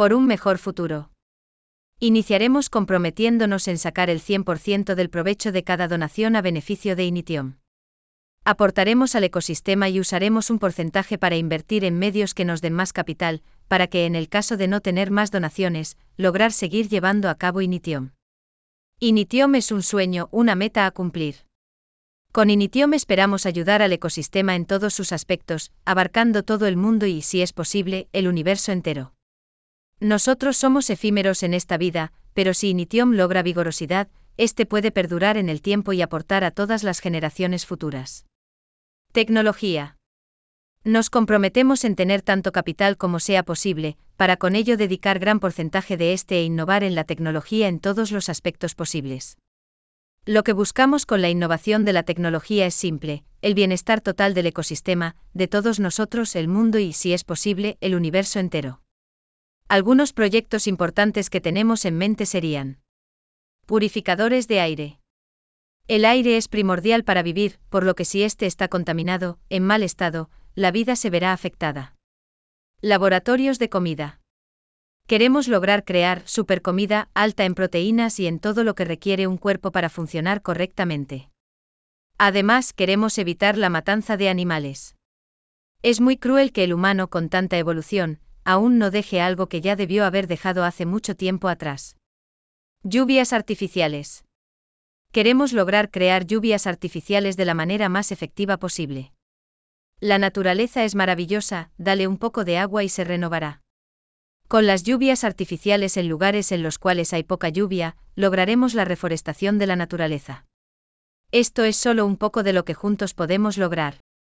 Por un mejor futuro. Iniciaremos comprometiéndonos en sacar el 100% del provecho de cada donación a beneficio de Initium. Aportaremos al ecosistema y usaremos un porcentaje para invertir en medios que nos den más capital, para que en el caso de no tener más donaciones, lograr seguir llevando a cabo Initium. Initium es un sueño, una meta a cumplir. Con Initium esperamos ayudar al ecosistema en todos sus aspectos, abarcando todo el mundo y, si es posible, el universo entero. Nosotros somos efímeros en esta vida, pero si Initium logra vigorosidad, este puede perdurar en el tiempo y aportar a todas las generaciones futuras. Tecnología. Nos comprometemos en tener tanto capital como sea posible, para con ello dedicar gran porcentaje de este e innovar en la tecnología en todos los aspectos posibles. Lo que buscamos con la innovación de la tecnología es simple, el bienestar total del ecosistema, de todos nosotros, el mundo y, si es posible, el universo entero. Algunos proyectos importantes que tenemos en mente serían purificadores de aire. El aire es primordial para vivir, por lo que si éste está contaminado, en mal estado, la vida se verá afectada. Laboratorios de comida. Queremos lograr crear supercomida alta en proteínas y en todo lo que requiere un cuerpo para funcionar correctamente. Además, queremos evitar la matanza de animales. Es muy cruel que el humano con tanta evolución, aún no deje algo que ya debió haber dejado hace mucho tiempo atrás. Lluvias artificiales. Queremos lograr crear lluvias artificiales de la manera más efectiva posible. La naturaleza es maravillosa, dale un poco de agua y se renovará. Con las lluvias artificiales en lugares en los cuales hay poca lluvia, lograremos la reforestación de la naturaleza. Esto es solo un poco de lo que juntos podemos lograr.